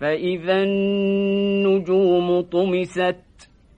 فإذا النجوم طمست